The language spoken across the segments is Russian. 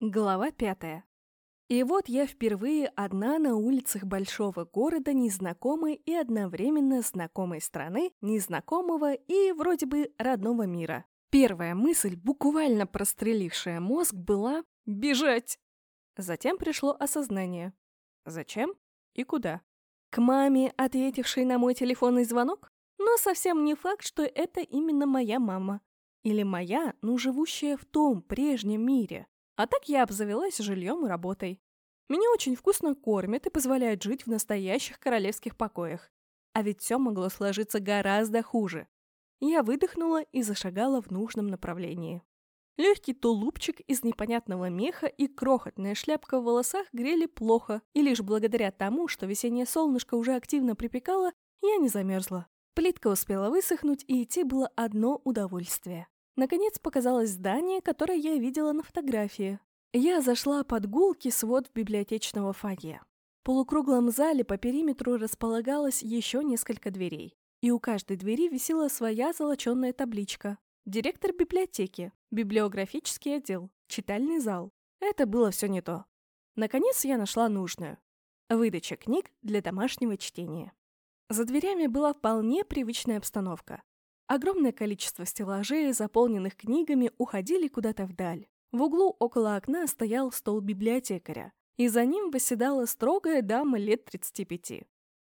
Глава пятая. И вот я впервые одна на улицах большого города незнакомой и одновременно знакомой страны, незнакомого и вроде бы родного мира. Первая мысль, буквально прострелившая мозг, была «бежать». Затем пришло осознание. Зачем и куда? К маме, ответившей на мой телефонный звонок? Но совсем не факт, что это именно моя мама. Или моя, ну живущая в том прежнем мире. А так я обзавелась жильем и работой. Меня очень вкусно кормят и позволяют жить в настоящих королевских покоях. А ведь все могло сложиться гораздо хуже. Я выдохнула и зашагала в нужном направлении. Легкий тулупчик из непонятного меха и крохотная шляпка в волосах грели плохо, и лишь благодаря тому, что весеннее солнышко уже активно припекало, я не замерзла. Плитка успела высохнуть, и идти было одно удовольствие. Наконец показалось здание, которое я видела на фотографии. Я зашла под гулкий свод библиотечного фойе. В полукруглом зале по периметру располагалось еще несколько дверей. И у каждой двери висела своя золоченная табличка. Директор библиотеки, библиографический отдел, читальный зал. Это было все не то. Наконец я нашла нужную. Выдача книг для домашнего чтения. За дверями была вполне привычная обстановка. Огромное количество стеллажей, заполненных книгами, уходили куда-то вдаль. В углу около окна стоял стол библиотекаря, и за ним восседала строгая дама лет 35.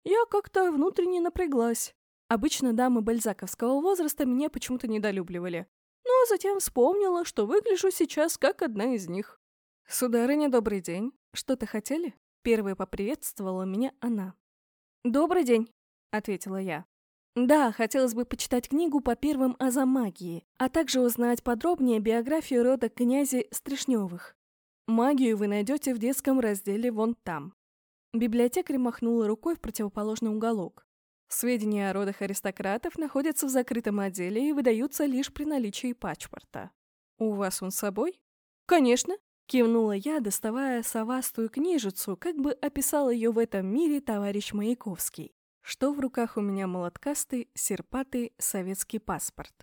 Я как-то внутренне напряглась. Обычно дамы бальзаковского возраста меня почему-то недолюбливали. Но затем вспомнила, что выгляжу сейчас как одна из них. «Сударыня, добрый день. Что-то хотели?» Первой поприветствовала меня она. «Добрый день», — ответила я. Да, хотелось бы почитать книгу по первым азам магии, а также узнать подробнее биографию рода князи Стришневых. Магию вы найдете в детском разделе вон там. Библиотекарь махнула рукой в противоположный уголок. Сведения о родах аристократов находятся в закрытом отделе и выдаются лишь при наличии паспорта. У вас он с собой? Конечно, кивнула я, доставая совастую книжицу, как бы описал ее в этом мире товарищ Маяковский что в руках у меня молоткастый, серпатый советский паспорт.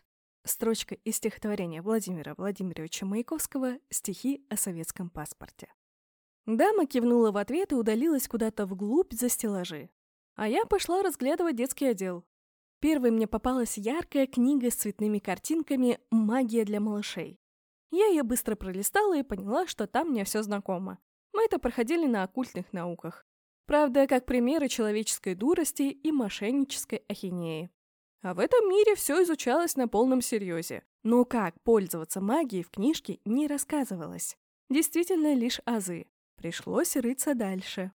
Строчка из стихотворения Владимира Владимировича Маяковского «Стихи о советском паспорте». Дама кивнула в ответ и удалилась куда-то вглубь за стеллажи. А я пошла разглядывать детский отдел. Первой мне попалась яркая книга с цветными картинками «Магия для малышей». Я ее быстро пролистала и поняла, что там мне все знакомо. Мы это проходили на оккультных науках. Правда, как примеры человеческой дурости и мошеннической ахинеи. А в этом мире все изучалось на полном серьезе. Но как пользоваться магией в книжке не рассказывалось. Действительно лишь азы. Пришлось рыться дальше.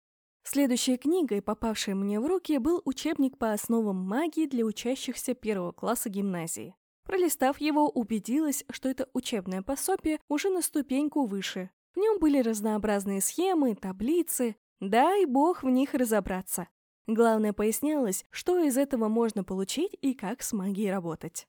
Следующей книгой, попавшей мне в руки, был учебник по основам магии для учащихся первого класса гимназии. Пролистав его, убедилась, что это учебное пособие уже на ступеньку выше. В нем были разнообразные схемы, таблицы, Дай бог в них разобраться. Главное пояснялось, что из этого можно получить и как с магией работать.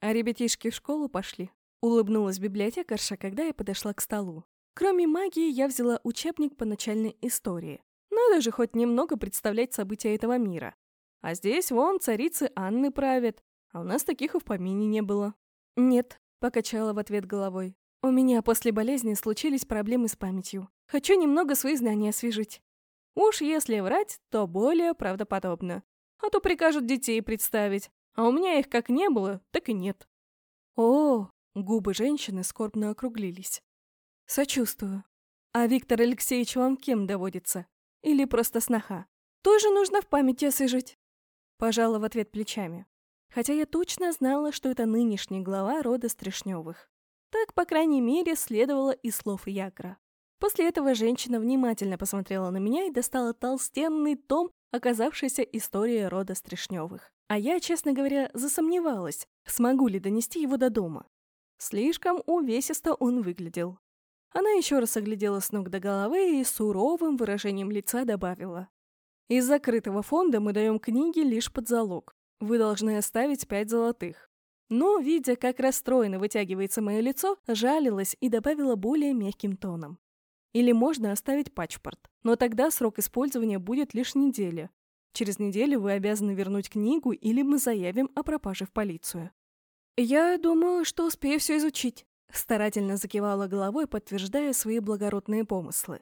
А ребятишки в школу пошли. Улыбнулась библиотекарша, когда я подошла к столу. Кроме магии, я взяла учебник по начальной истории. Надо же хоть немного представлять события этого мира. А здесь вон царицы Анны правят, а у нас таких и в помине не было. Нет, покачала в ответ головой. У меня после болезни случились проблемы с памятью. Хочу немного свои знания освежить. Уж если врать, то более правдоподобно. А то прикажут детей представить, а у меня их как не было, так и нет. О, губы женщины скорбно округлились. Сочувствую. А Виктор Алексеевич вам кем доводится? Или просто сноха? Тоже нужно в памяти освежить. Пожала в ответ плечами. Хотя я точно знала, что это нынешний глава рода Стришневых. Так, по крайней мере, следовало из слов Якра. После этого женщина внимательно посмотрела на меня и достала толстенный том, оказавшийся историей рода Стришневых. А я, честно говоря, засомневалась, смогу ли донести его до дома. Слишком увесисто он выглядел. Она еще раз оглядела с ног до головы и суровым выражением лица добавила. «Из закрытого фонда мы даем книги лишь под залог. Вы должны оставить пять золотых». Но, видя, как расстроенно вытягивается мое лицо, жалилась и добавила более мягким тоном. Или можно оставить пачпорт, но тогда срок использования будет лишь неделя. Через неделю вы обязаны вернуть книгу или мы заявим о пропаже в полицию. «Я думаю, что успею все изучить», — Старательно закивала головой, подтверждая свои благородные помыслы.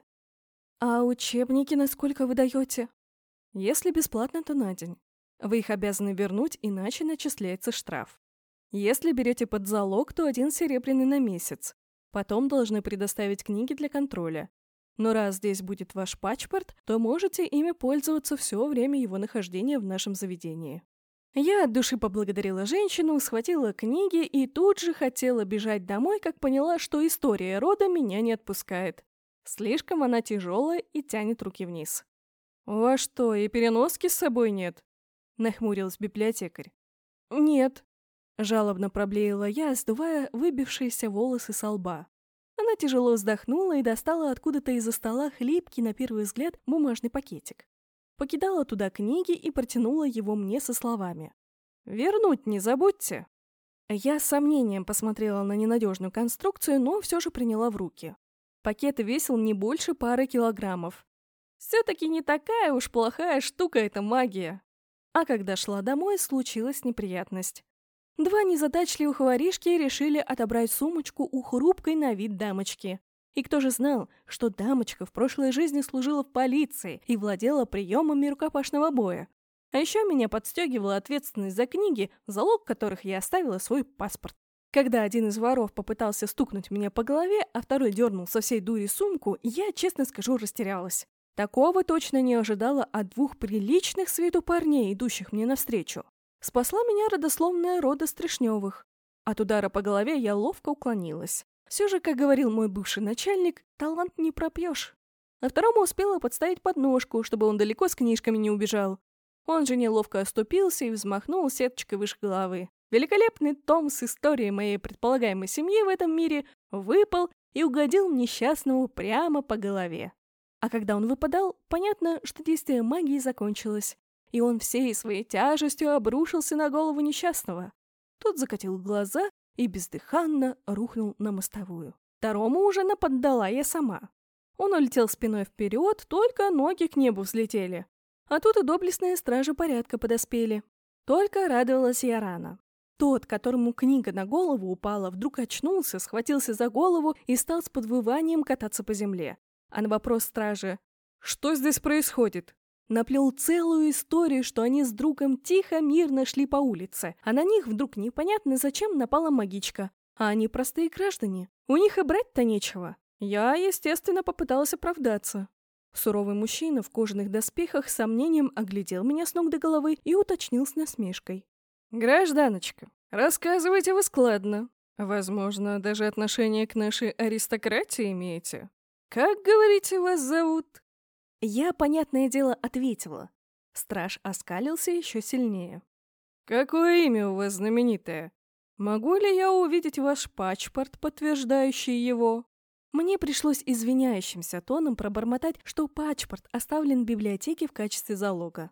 «А учебники насколько вы даете?» «Если бесплатно, то на день. Вы их обязаны вернуть, иначе начисляется штраф. Если берете под залог, то один серебряный на месяц. Потом должны предоставить книги для контроля. Но раз здесь будет ваш пачпорт, то можете ими пользоваться все время его нахождения в нашем заведении. Я от души поблагодарила женщину, схватила книги и тут же хотела бежать домой, как поняла, что история рода меня не отпускает. Слишком она тяжелая и тянет руки вниз. «У вас что, и переноски с собой нет?» — нахмурилась библиотекарь. «Нет», Жалобно проблеяла я, сдувая выбившиеся волосы со лба. Она тяжело вздохнула и достала откуда-то из-за стола хлипкий, на первый взгляд, бумажный пакетик. Покидала туда книги и протянула его мне со словами. «Вернуть не забудьте!» Я с сомнением посмотрела на ненадежную конструкцию, но все же приняла в руки. Пакет весил не больше пары килограммов. Все-таки не такая уж плохая штука эта магия. А когда шла домой, случилась неприятность. Два незадачливых воришки решили отобрать сумочку у хрупкой на вид дамочки. И кто же знал, что дамочка в прошлой жизни служила в полиции и владела приемами рукопашного боя? А еще меня подстегивала ответственность за книги, залог которых я оставила свой паспорт. Когда один из воров попытался стукнуть меня по голове, а второй дернул со всей дури сумку, я, честно скажу, растерялась. Такого точно не ожидала от двух приличных с виду парней, идущих мне навстречу. Спасла меня родословная рода Стришневых. От удара по голове я ловко уклонилась. Все же, как говорил мой бывший начальник, талант не пропьешь. А второму успела подставить подножку, чтобы он далеко с книжками не убежал. Он же неловко оступился и взмахнул сеточкой выше головы. Великолепный том с историей моей предполагаемой семьи в этом мире выпал и угодил несчастному прямо по голове. А когда он выпадал, понятно, что действие магии закончилось и он всей своей тяжестью обрушился на голову несчастного. Тот закатил глаза и бездыханно рухнул на мостовую. Второму уже наподдала я сама. Он улетел спиной вперед, только ноги к небу взлетели. А тут и доблестные стражи порядка подоспели. Только радовалась я рано. Тот, которому книга на голову упала, вдруг очнулся, схватился за голову и стал с подвыванием кататься по земле. А на вопрос стражи «Что здесь происходит?» Наплел целую историю, что они с другом тихо, мирно шли по улице, а на них вдруг непонятно зачем напала магичка. А они простые граждане. У них и брать-то нечего. Я, естественно, попыталась оправдаться. Суровый мужчина в кожаных доспехах с сомнением оглядел меня с ног до головы и уточнил с насмешкой. «Гражданочка, рассказывайте вы складно. Возможно, даже отношение к нашей аристократии имеете. Как, говорите, вас зовут?» Я, понятное дело, ответила. Страж оскалился еще сильнее. «Какое имя у вас знаменитое? Могу ли я увидеть ваш пачпорт, подтверждающий его?» Мне пришлось извиняющимся тоном пробормотать, что пачпорт оставлен в библиотеке в качестве залога.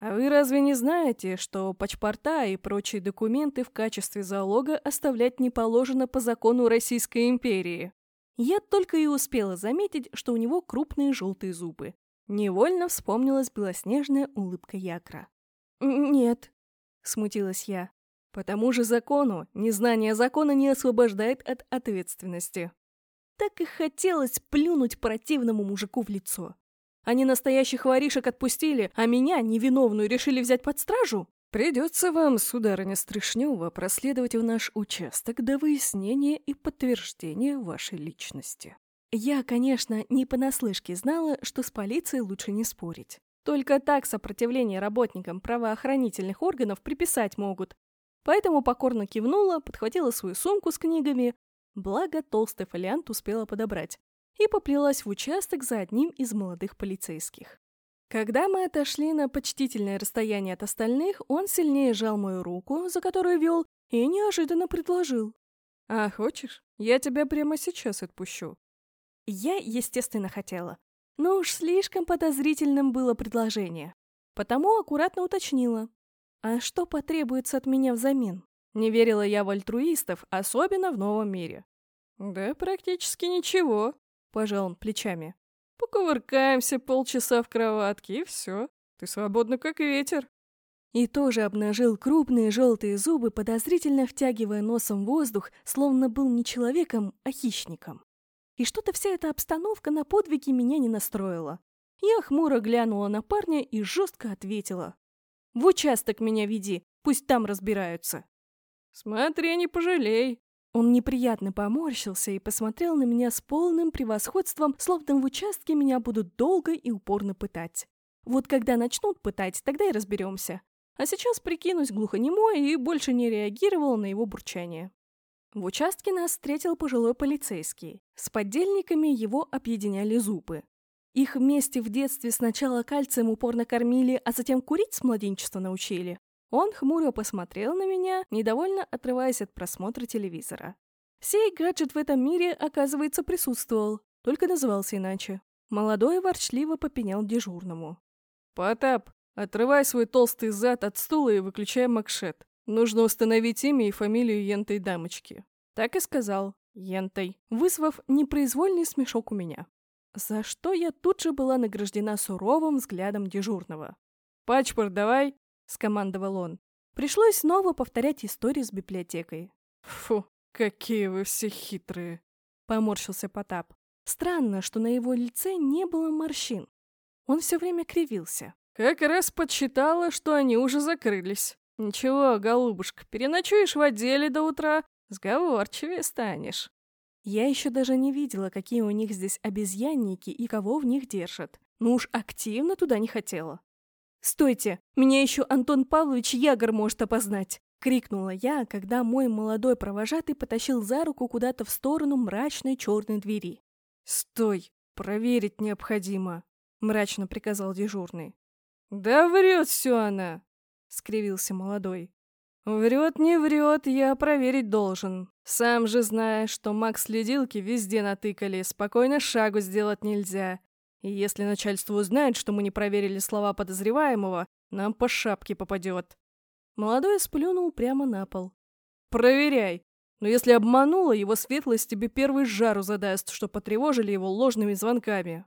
«А вы разве не знаете, что пачпорта и прочие документы в качестве залога оставлять не положено по закону Российской империи?» Я только и успела заметить, что у него крупные желтые зубы. Невольно вспомнилась белоснежная улыбка Якра. «Нет», — смутилась я. «По тому же закону незнание закона не освобождает от ответственности». Так и хотелось плюнуть противному мужику в лицо. Они настоящих воришек отпустили, а меня, невиновную, решили взять под стражу? Придется вам, сударыня Стришнева, проследовать в наш участок до выяснения и подтверждения вашей личности. Я, конечно, не понаслышке знала, что с полицией лучше не спорить. Только так сопротивление работникам правоохранительных органов приписать могут. Поэтому покорно кивнула, подхватила свою сумку с книгами, благо толстый фолиант успела подобрать, и поплелась в участок за одним из молодых полицейских. Когда мы отошли на почтительное расстояние от остальных, он сильнее сжал мою руку, за которую вел, и неожиданно предложил. «А хочешь, я тебя прямо сейчас отпущу. Я, естественно, хотела. Но уж слишком подозрительным было предложение. Потому аккуратно уточнила. А что потребуется от меня взамен? Не верила я в альтруистов, особенно в новом мире. Да практически ничего, пожал он плечами. Покувыркаемся полчаса в кроватке, и все. Ты свободна, как ветер. И тоже обнажил крупные желтые зубы, подозрительно втягивая носом воздух, словно был не человеком, а хищником. И что-то вся эта обстановка на подвиги меня не настроила. Я хмуро глянула на парня и жестко ответила. «В участок меня веди, пусть там разбираются». «Смотри, не пожалей». Он неприятно поморщился и посмотрел на меня с полным превосходством, словно в участке меня будут долго и упорно пытать. Вот когда начнут пытать, тогда и разберемся. А сейчас прикинусь глухонемой и больше не реагировал на его бурчание. В участке нас встретил пожилой полицейский. С поддельниками его объединяли зубы. Их вместе в детстве сначала кальцием упорно кормили, а затем курить с младенчества научили. Он хмуро посмотрел на меня, недовольно отрываясь от просмотра телевизора. Сей гаджет в этом мире, оказывается, присутствовал, только назывался иначе. Молодой ворчливо попенял дежурному. «Потап, отрывай свой толстый зад от стула и выключай макшет. Нужно установить имя и фамилию ентой дамочки». Так и сказал, ентой, вызвав непроизвольный смешок у меня. За что я тут же была награждена суровым взглядом дежурного. «Пачпорт давай!» — скомандовал он. Пришлось снова повторять историю с библиотекой. «Фу, какие вы все хитрые!» — поморщился Потап. Странно, что на его лице не было морщин. Он все время кривился. «Как раз подсчитала, что они уже закрылись. Ничего, голубушка, переночуешь в отделе до утра, сговорчивее станешь». Я еще даже не видела, какие у них здесь обезьянники и кого в них держат. Ну уж активно туда не хотела. «Стойте! Меня еще Антон Павлович Ягор может опознать!» — крикнула я, когда мой молодой провожатый потащил за руку куда-то в сторону мрачной черной двери. «Стой! Проверить необходимо!» — мрачно приказал дежурный. «Да врет все она!» — скривился молодой. «Врет, не врет, я проверить должен. Сам же знаешь, что Макс-следилки везде натыкали, спокойно шагу сделать нельзя. И если начальство узнает, что мы не проверили слова подозреваемого, нам по шапке попадет. Молодой сплюнул прямо на пол. Проверяй. Но если обманула, его светлость тебе первый жару задаст, что потревожили его ложными звонками.